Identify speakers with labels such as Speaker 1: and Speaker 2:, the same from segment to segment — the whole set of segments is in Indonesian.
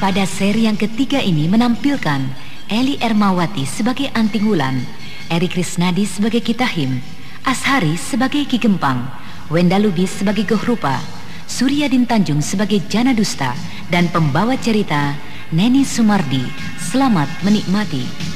Speaker 1: Pada seri yang ketiga ini menampilkan Eli Ermawati sebagai Anting Wulan, Eri Krisnadi sebagai Kitahim, Ashari sebagai Ki Gempang, Wenda Lubis sebagai Gohrupa, Suryadin Tanjung sebagai Jana Dusta, dan pembawa cerita Neni Sumardi. Selamat menikmati.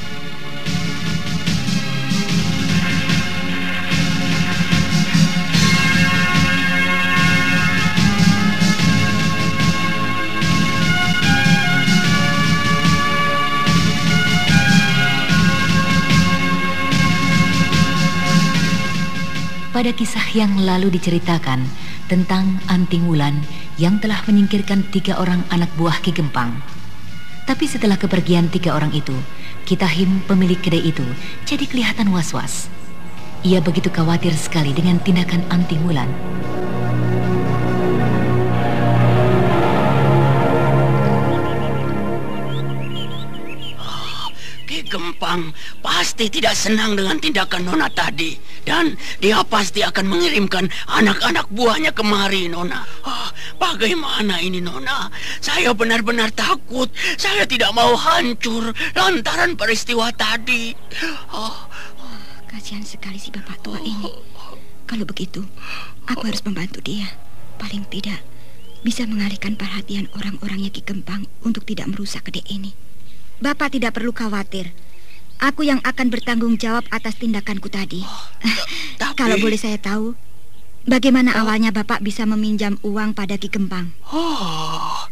Speaker 1: Pada kisah yang lalu diceritakan tentang Anting Wulan yang telah menyingkirkan tiga orang anak buah Ki Gempang. Tapi setelah kepergian tiga orang itu, Kitahim pemilik kedai itu jadi kelihatan was-was. Ia begitu khawatir sekali dengan tindakan Anting Wulan.
Speaker 2: Gempang pasti tidak senang dengan tindakan Nona tadi dan dia pasti akan mengirimkan anak-anak buahnya kemari Nona. Oh, bagaimana ini Nona? Saya benar-benar takut. Saya tidak mau hancur lantaran peristiwa tadi.
Speaker 3: Oh, kasihan sekali si bapak tua ini. Kalau begitu, aku harus membantu dia. Paling tidak bisa mengalihkan perhatian orang-orangnya Ki Gempang untuk tidak merusak kedai ini. Bapak tidak perlu khawatir. Aku yang akan bertanggung jawab atas tindakanku tadi.
Speaker 2: Oh, tapi...
Speaker 3: Kalau boleh saya tahu, bagaimana oh. awalnya Bapak bisa meminjam uang pada Ki Gempang?
Speaker 2: Oh,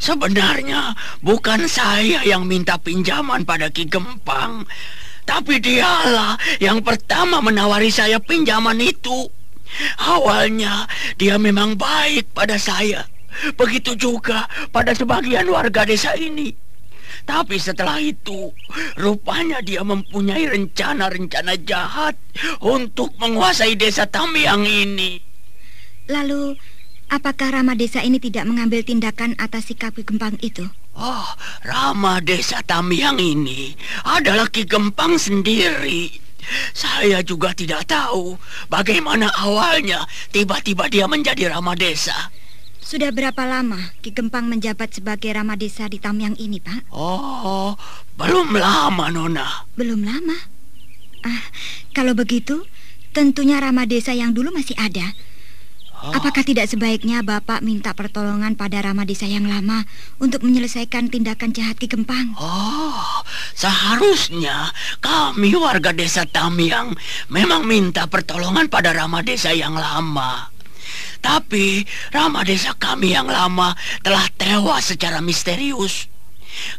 Speaker 2: sebenarnya bukan saya yang minta pinjaman pada Ki Gempang, tapi dialah yang pertama menawari saya pinjaman itu. Awalnya dia memang baik pada saya. Begitu juga pada sebagian warga desa ini. Tapi setelah itu, rupanya dia mempunyai rencana-rencana jahat untuk menguasai desa Tamyang ini.
Speaker 3: Lalu, apakah Rama desa ini tidak mengambil tindakan atas sikap Ki Gempang itu?
Speaker 2: Oh, Rama desa Tamyang ini adalah Ki Gempang sendiri. Saya juga tidak tahu bagaimana awalnya tiba-tiba dia menjadi Rama desa.
Speaker 3: Sudah berapa lama Ki Gempang menjabat sebagai Rama Desa di Tamyang ini, Pak?
Speaker 2: Oh, belum lama, Nona.
Speaker 3: Belum lama? Ah, kalau begitu, tentunya Rama Desa yang dulu masih ada. Oh. Apakah tidak sebaiknya Bapak minta pertolongan pada Rama Desa yang lama untuk menyelesaikan tindakan jahat Ki Gempang?
Speaker 2: Oh, seharusnya kami warga desa Tamyang memang minta pertolongan pada Rama Desa yang lama. Tapi Rama desa kami yang lama telah tewas secara misterius.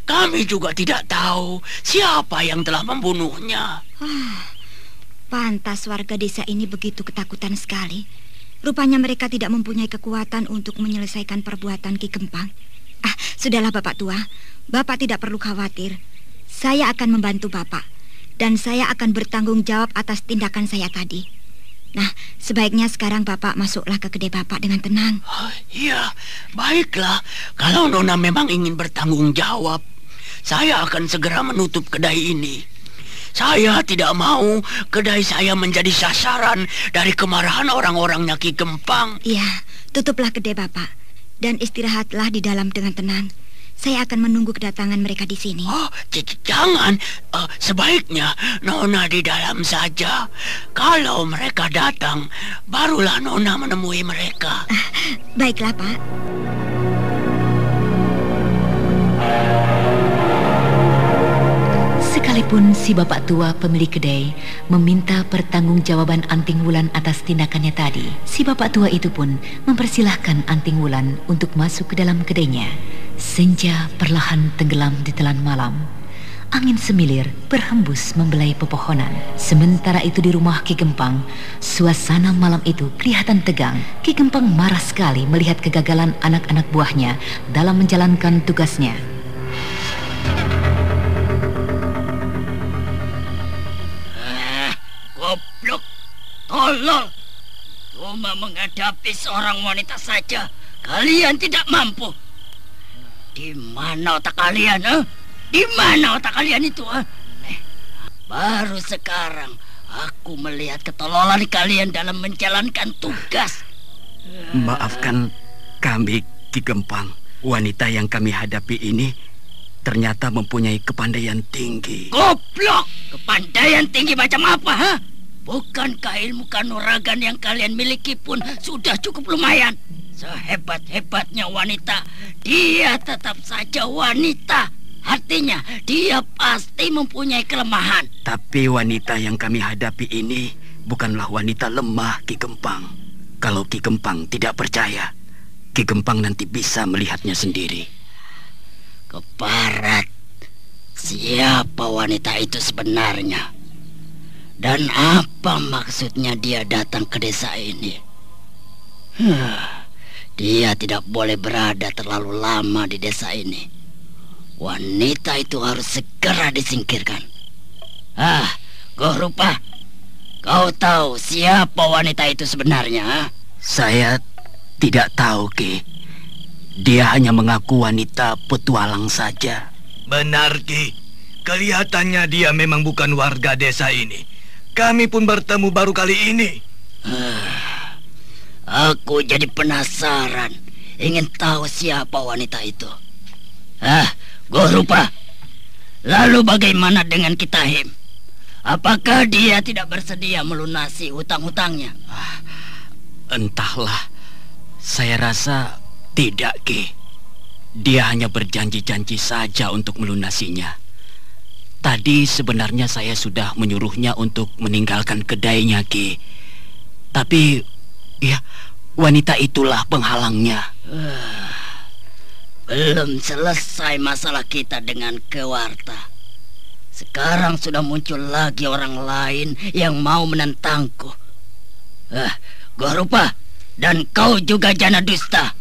Speaker 2: Kami juga tidak tahu siapa yang telah membunuhnya.
Speaker 3: Ah, pantas warga desa ini begitu ketakutan sekali. Rupanya mereka tidak mempunyai kekuatan untuk menyelesaikan perbuatan Ki Gempang. Ah, sudahlah Bapak tua. Bapak tidak perlu khawatir. Saya akan membantu Bapak. Dan saya akan bertanggung jawab atas tindakan saya tadi. Nah, sebaiknya sekarang Bapak masuklah ke kedai Bapak dengan tenang.
Speaker 2: Oh, iya, baiklah. Kalau Nona memang ingin bertanggung jawab, saya akan segera menutup kedai ini. Saya tidak mau kedai saya menjadi sasaran dari kemarahan orang-orang Nyaki Gempang.
Speaker 3: Iya, tutuplah kedai Bapak dan istirahatlah di dalam dengan tenang. Saya akan menunggu kedatangan mereka di sini.
Speaker 2: Oh, jangan. Uh, sebaiknya Nona di dalam saja. Kalau mereka datang, barulah Nona menemui mereka. Uh,
Speaker 3: baiklah, Pak.
Speaker 1: Sekalipun si bapak tua pemilik kedai meminta pertanggungjawaban Anting Wulan atas tindakannya tadi, si bapak tua itu pun mempersilahkan Anting Wulan untuk masuk ke dalam kedainya. Senja perlahan tenggelam di telan malam. Angin semilir berhembus membelai pepohonan. Sementara itu di rumah Ki Gempang, suasana malam itu kelihatan tegang. Ki Gempang marah sekali melihat kegagalan anak-anak buahnya dalam menjalankan tugasnya.
Speaker 4: Goblok, tolol. Cuma menghadapi seorang wanita saja, kalian tidak mampu. Di mana otak kalian, eh? Di mana otak kalian itu, eh? Nih, baru sekarang aku melihat ketololan kalian dalam menjalankan tugas.
Speaker 2: Maafkan kami, Ki Gempang. Wanita yang kami hadapi ini ternyata mempunyai kepandaian tinggi.
Speaker 4: Goblok! Kepandaian tinggi macam apa, ha? Bukankah ilmu kanuragan yang kalian miliki pun sudah cukup lumayan? Sehebat-hebatnya wanita, dia tetap saja wanita. Artinya, dia pasti mempunyai kelemahan.
Speaker 2: Tapi wanita yang kami hadapi ini bukanlah wanita lemah, Ki Gempang. Kalau Ki Gempang tidak percaya, Ki Gempang nanti bisa melihatnya sendiri.
Speaker 4: Keparat, siapa wanita itu sebenarnya? Dan apa maksudnya dia datang ke desa ini? Huh, dia tidak boleh berada terlalu lama di desa ini. Wanita itu harus segera disingkirkan. Ah, Gorupa, kau tahu siapa wanita itu sebenarnya? ha?
Speaker 2: Saya tidak tahu, Ki. Dia hanya mengaku wanita petualang saja.
Speaker 5: Benar, Ki. Kelihatannya dia memang bukan warga desa ini. Kami pun bertemu baru kali ini.
Speaker 4: Aku jadi penasaran, ingin tahu siapa wanita itu. Ah, Gorupa. Lalu bagaimana dengan Kitahim? Apakah dia tidak bersedia melunasi hutang-hutangnya?
Speaker 2: Entahlah. Saya rasa tidak, Ki. Dia hanya berjanji-janji saja untuk melunasinya. Tadi sebenarnya saya sudah menyuruhnya untuk meninggalkan kedainya, Ki. Tapi, ya, wanita itulah penghalangnya.
Speaker 4: Belum selesai masalah kita dengan Kewarta. Sekarang sudah muncul lagi orang lain yang mau menentangku. Ah, Gorupa dan kau juga Jana Dusta.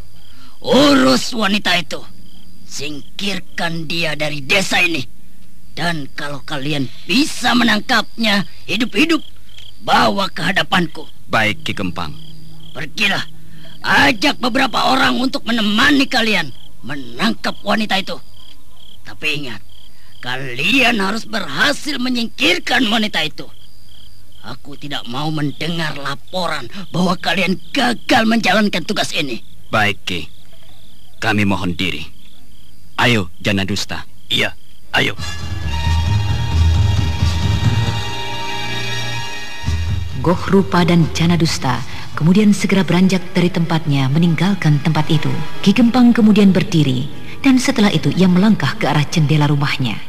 Speaker 4: Urus wanita itu. Singkirkan dia dari desa ini. Dan kalau kalian bisa menangkapnya hidup-hidup, bawa ke hadapanku.
Speaker 2: Baik, Ki Gempang.
Speaker 4: Pergilah, ajak beberapa orang untuk menemani kalian menangkap wanita itu. Tapi ingat, kalian harus berhasil menyingkirkan wanita itu. Aku tidak mau mendengar laporan bahwa kalian gagal menjalankan tugas ini.
Speaker 2: Baik, Ki. Kami mohon diri. Ayo, Jana Dusta.
Speaker 5: Iya, ayo.
Speaker 1: Goh Rupa dan Jana Dusta kemudian segera beranjak dari tempatnya meninggalkan tempat itu. Ki Gempang kemudian berdiri dan setelah itu ia melangkah ke arah jendela rumahnya.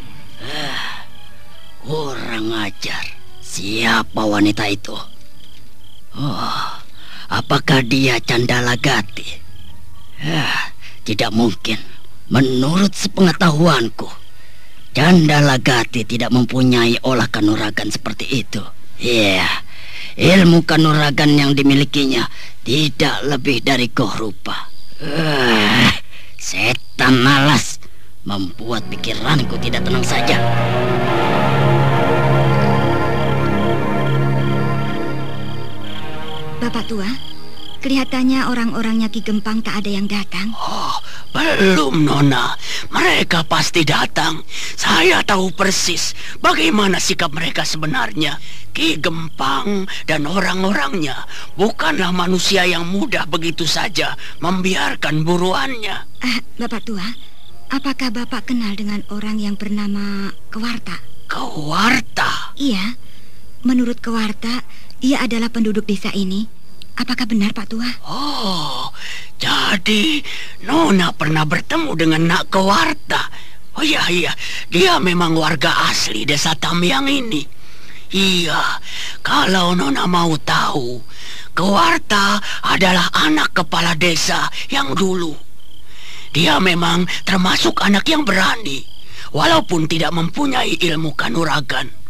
Speaker 4: Kurang ajar. Siapa wanita itu? Oh, apakah dia Candala Gati? Ah, tidak mungkin. Menurut sepengetahuanku, Candala Gati tidak mempunyai olah kanuragan seperti itu. Iya, ilmu kanuragan yang dimilikinya tidak lebih dari goh rupa. Ah, setan malas membuat pikiranku tidak tenang saja.
Speaker 3: Bapak tua, kelihatannya orang-orangnya Ki Gempang tak ada yang datang.
Speaker 2: Oh, belum, Nona. Mereka pasti datang. Saya tahu persis bagaimana sikap mereka sebenarnya. Ki Gempang dan orang-orangnya bukanlah manusia yang mudah begitu saja membiarkan buruannya.
Speaker 3: Ah, Bapak tua, apakah Bapak kenal dengan orang yang bernama Kewarta?
Speaker 2: Kewarta.
Speaker 3: Iya, menurut Kewarta, ia adalah penduduk desa ini. Apakah benar, Pak Tua?
Speaker 2: Oh, jadi Nona pernah bertemu dengan Nak Kewarta. Oh iya, iya. Dia memang warga asli desa Tamyang ini. Iya, kalau Nona mau tahu, Kewarta adalah anak kepala desa yang dulu. Dia memang termasuk anak yang berani, walaupun tidak mempunyai ilmu kanuragan.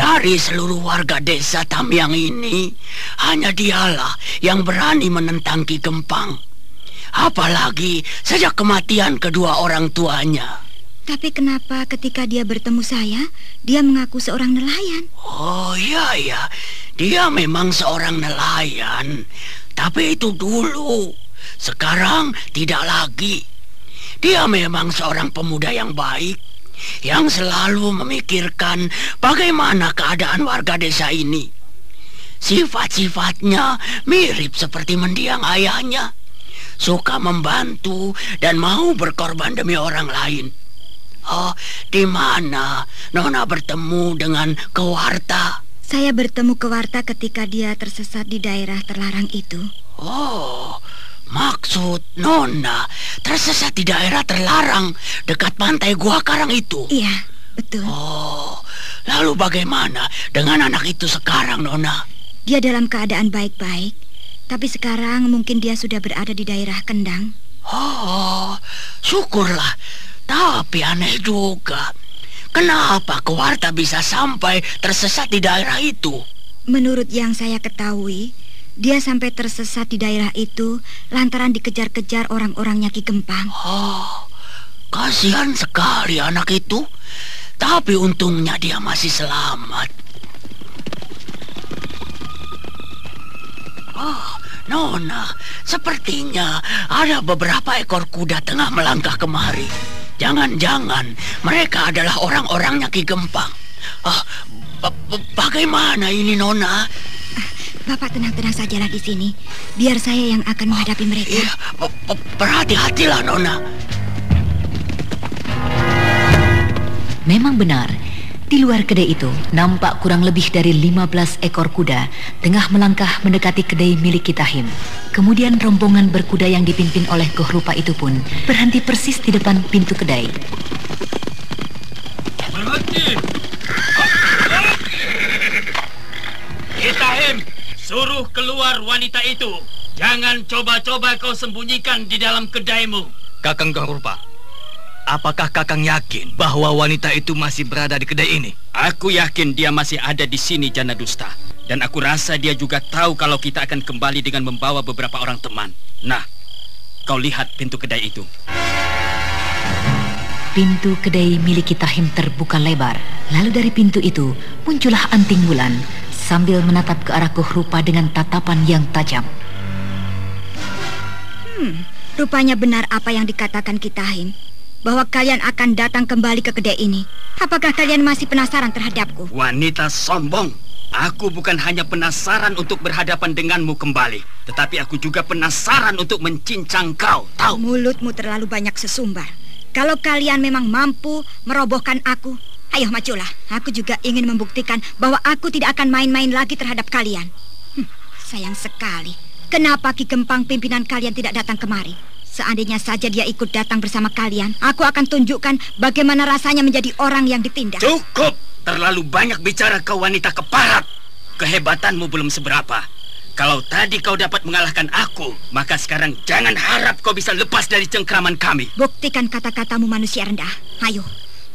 Speaker 2: Dari seluruh warga desa Tamyang ini, hanya dialah yang berani menentang Ki Gempang. Apalagi sejak kematian kedua orang tuanya.
Speaker 3: Tapi kenapa ketika dia bertemu saya, dia mengaku seorang nelayan?
Speaker 2: Oh iya ya, dia memang seorang nelayan. Tapi itu dulu. Sekarang tidak lagi. Dia memang seorang pemuda yang baik yang selalu memikirkan bagaimana keadaan warga desa ini. Sifat-sifatnya mirip seperti mendiang ayahnya. Suka membantu dan mau berkorban demi orang lain. Oh, di mana Nona bertemu dengan Kewarta?
Speaker 3: Saya bertemu Kewarta ketika dia tersesat di daerah terlarang itu.
Speaker 2: Oh, maksud Nona tersesat di daerah terlarang dekat pantai Gua Karang itu?
Speaker 3: Iya, betul.
Speaker 2: Oh, lalu bagaimana dengan anak itu sekarang, Nona?
Speaker 3: Dia dalam keadaan baik-baik, tapi sekarang mungkin dia sudah berada di daerah Kendang.
Speaker 2: Oh, syukurlah. Tapi aneh juga. Kenapa Kewarta bisa sampai tersesat di daerah itu?
Speaker 3: Menurut yang saya ketahui, dia sampai tersesat di daerah itu lantaran dikejar-kejar orang-orangnya Ki Gempang.
Speaker 2: Oh, kasihan sekali anak itu. Tapi untungnya dia masih selamat. Oh, Nona, sepertinya ada beberapa ekor kuda tengah melangkah kemari. Jangan-jangan mereka adalah orang-orangnya Ki Gempang. Ah, bagaimana ini Nona?
Speaker 3: Bapak tenang-tenang sajalah di sini. Biar saya yang akan menghadapi mereka.
Speaker 2: Iya, berhati-hatilah Nona.
Speaker 1: Memang benar, di luar kedai itu nampak kurang lebih dari 15 ekor kuda tengah melangkah mendekati kedai milik Kitahim. Kemudian rombongan berkuda yang dipimpin oleh Gohrupa itu pun berhenti persis di depan pintu kedai.
Speaker 5: Berhenti! Kitahim, suruh keluar wanita itu. Jangan coba-coba kau sembunyikan di dalam kedaimu.
Speaker 6: Kakang Gohrupa, Apakah Kakang yakin bahwa wanita itu masih berada di kedai ini?
Speaker 7: Aku yakin dia masih ada di sini, Jana Dusta. Dan aku rasa dia juga tahu kalau kita akan kembali dengan membawa beberapa orang teman. Nah, kau lihat pintu kedai itu.
Speaker 1: Pintu kedai milik Kitahim terbuka lebar. Lalu dari pintu itu muncullah Anting Wulan sambil menatap ke arah Rupa dengan tatapan yang tajam.
Speaker 3: Hmm, rupanya benar apa yang dikatakan Kitahim bahwa kalian akan datang kembali ke kedai ini. Apakah kalian masih penasaran terhadapku?
Speaker 7: Wanita sombong. Aku bukan hanya penasaran untuk berhadapan denganmu kembali, tetapi aku juga penasaran untuk mencincang kau, tahu?
Speaker 3: Mulutmu terlalu banyak sesumbar. Kalau kalian memang mampu merobohkan aku, ayo majulah. Aku juga ingin membuktikan bahwa aku tidak akan main-main lagi terhadap kalian. Hm, sayang sekali. Kenapa Ki Gempang pimpinan kalian tidak datang kemari? Seandainya saja dia ikut datang bersama kalian, aku akan tunjukkan bagaimana rasanya menjadi orang yang ditindak.
Speaker 7: Cukup! Terlalu banyak bicara kau wanita keparat. Kehebatanmu belum seberapa. Kalau tadi kau dapat mengalahkan aku, maka sekarang jangan harap kau bisa lepas dari cengkraman kami.
Speaker 3: Buktikan kata-katamu manusia rendah. Ayo,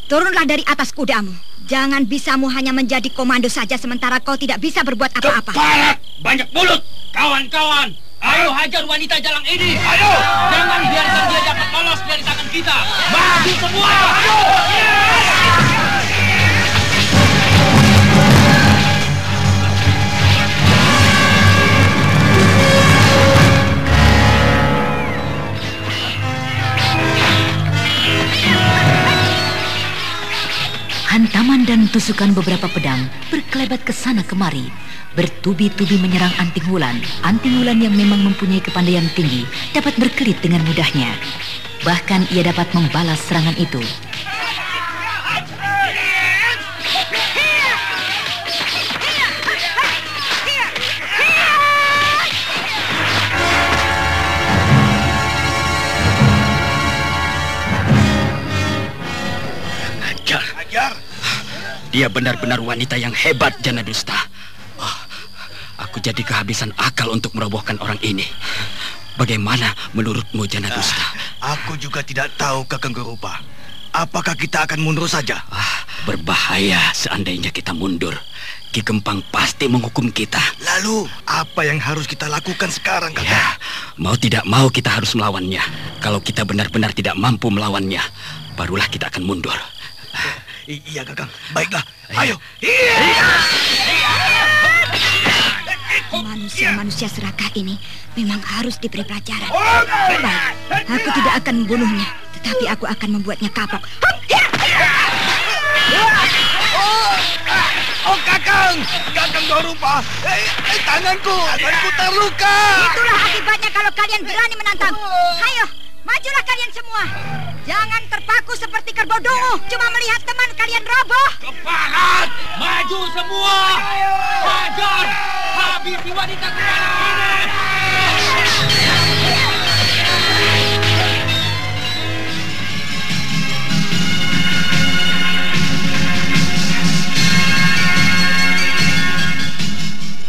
Speaker 3: turunlah dari atas kudamu. Jangan bisamu hanya menjadi komando saja sementara kau tidak bisa berbuat apa-apa.
Speaker 7: Keparat! Banyak mulut! Kawan-kawan, Ayo hajar wanita jalang ini. Ayo. Jangan biarkan dia dapat lolos dari tangan kita. Maju semua. Ayo.
Speaker 1: Hantaman dan tusukan beberapa pedang berkelebat ke sana kemari bertubi-tubi menyerang Anting Wulan. Anting Wulan yang memang mempunyai kepandaian tinggi dapat berkelit dengan mudahnya. Bahkan ia dapat membalas serangan itu.
Speaker 7: Dia benar-benar wanita yang hebat, Jana Dusta. Oh, aku jadi kehabisan akal untuk merobohkan orang ini. Bagaimana menurutmu, Jana Dusta?
Speaker 5: Uh, aku juga tidak tahu, Kakang Gerupa. Apakah kita akan mundur saja?
Speaker 7: Ah, berbahaya seandainya kita mundur. Ki Kempang pasti menghukum kita.
Speaker 5: Lalu, apa yang harus kita lakukan sekarang, Kakang?
Speaker 7: Ya, mau tidak mau kita harus melawannya. Kalau kita benar-benar tidak mampu melawannya, barulah kita akan mundur.
Speaker 5: I iya, Kakang. Baiklah. Ayo. Iya.
Speaker 3: Manusia-manusia serakah ini memang harus diberi pelajaran. Baik, aku tidak akan membunuhnya, tetapi aku akan membuatnya kapok.
Speaker 5: Oh, Kakang! Kakang Gorupa! Eh, eh, tanganku! Tanganku terluka!
Speaker 3: Itulah akibatnya kalau kalian berani menantang. Ayo, majulah kalian semua. Jangan terpaku seperti kerbau dongo, cuma melihat teman kalian roboh.
Speaker 8: Keparat! Maju semua! Hajar! Habisi wanita ini!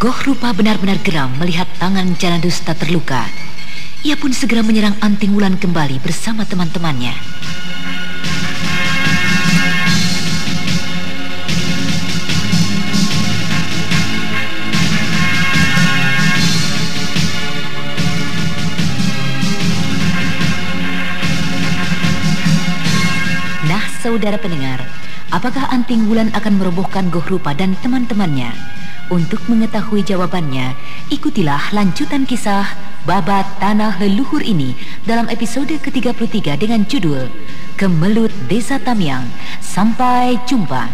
Speaker 1: Goh Rupa benar-benar geram melihat tangan Janadusta terluka. Ia pun segera menyerang Anting Wulan kembali bersama teman-temannya. Nah, saudara pendengar, apakah Anting Wulan akan merobohkan Goh Rupa dan teman-temannya? Untuk mengetahui jawabannya, ikutilah lanjutan kisah Babat Tanah Leluhur ini dalam episode ke-33 dengan judul Kemelut Desa Tamiang. Sampai jumpa.